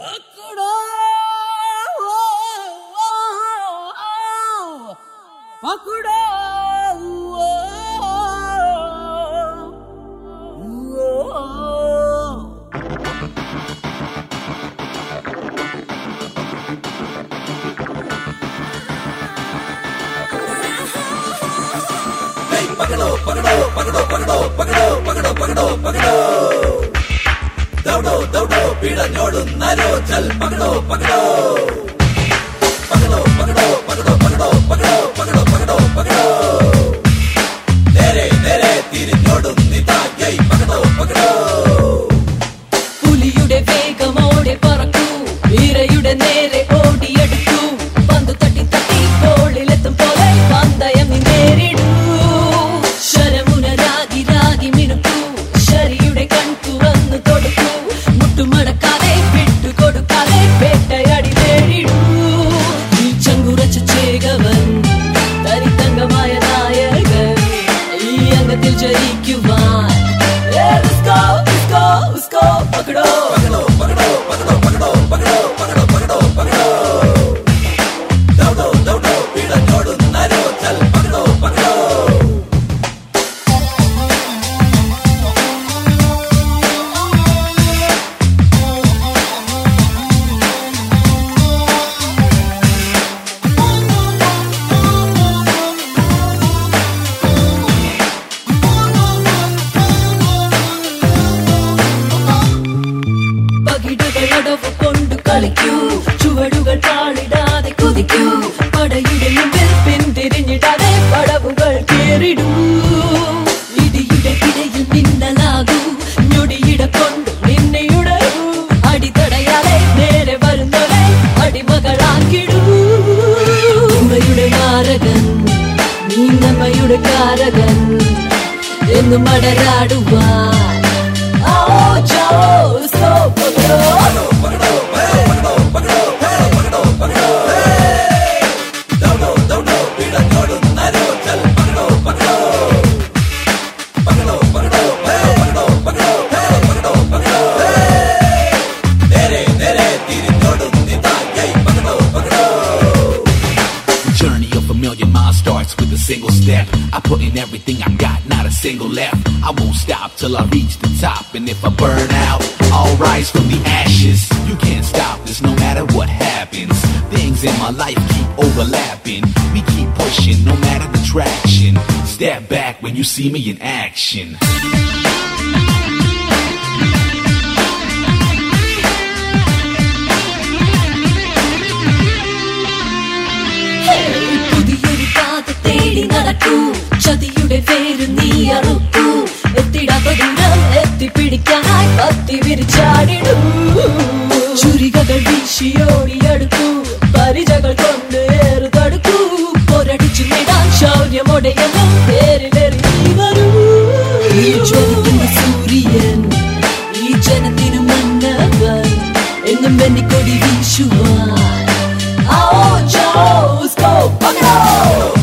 पकड़ो पकड़ो Hey, पकड़ो पकड़ो पकड़ो पकड़ो पकड़ो पकड़ो पकड़ो പക്കടോ പകടോ പുലിയുടെ കളിക്കൂ. ചുവടുകൾ താളിടാതെ കുതിക്കൂ. പടയുടെയും മുമ്പിൽ തിരിഞ്ഞിടാതെ പടവുകൾ കേറിടൂ. ഇടിയുടെ ഇടയിൽ മിന്നലാകൂ ഞൊടിയിട കൊണ്ട് അടിതടയാതെ നേരെ ഉമ്മയുടെ മാരകൻ നീന്നമ്മയുടെ കാരകൻ എന്ന്. everything I got, not a single left. I won't stop till I reach the top, and if I burn out, I'll rise from the ashes. You can't stop this no matter what happens. Things in my life keep overlapping. We keep pushing no matter the traction. Step back when you see me in action. தேடி நடக்கும் சதிய പേര് നീ അറുത്തു. എത്തിടാത്ത ദൂരം എത്തിപ്പിടിക്കാനായി പത്തി വിരിച്ചാടിടും. ചുരികകൾ വീശിയോടിയടുത്തു പരിചകൾ കൊണ്ട് ഏറു തടുക്കൂ പോരടിച്ചു നേടാൻ ശൗര്യമൊടയെന്നും പേരിലേറി നീ വരൂ. ഈ ജ്വലിക്കുന്ന സൂര്യൻ ഈ ജനത്തിനു മന്നവൻ എന്നും വെന്നിക്കൊടി വീശുവാൻ. Oh, Joe's go, fuck it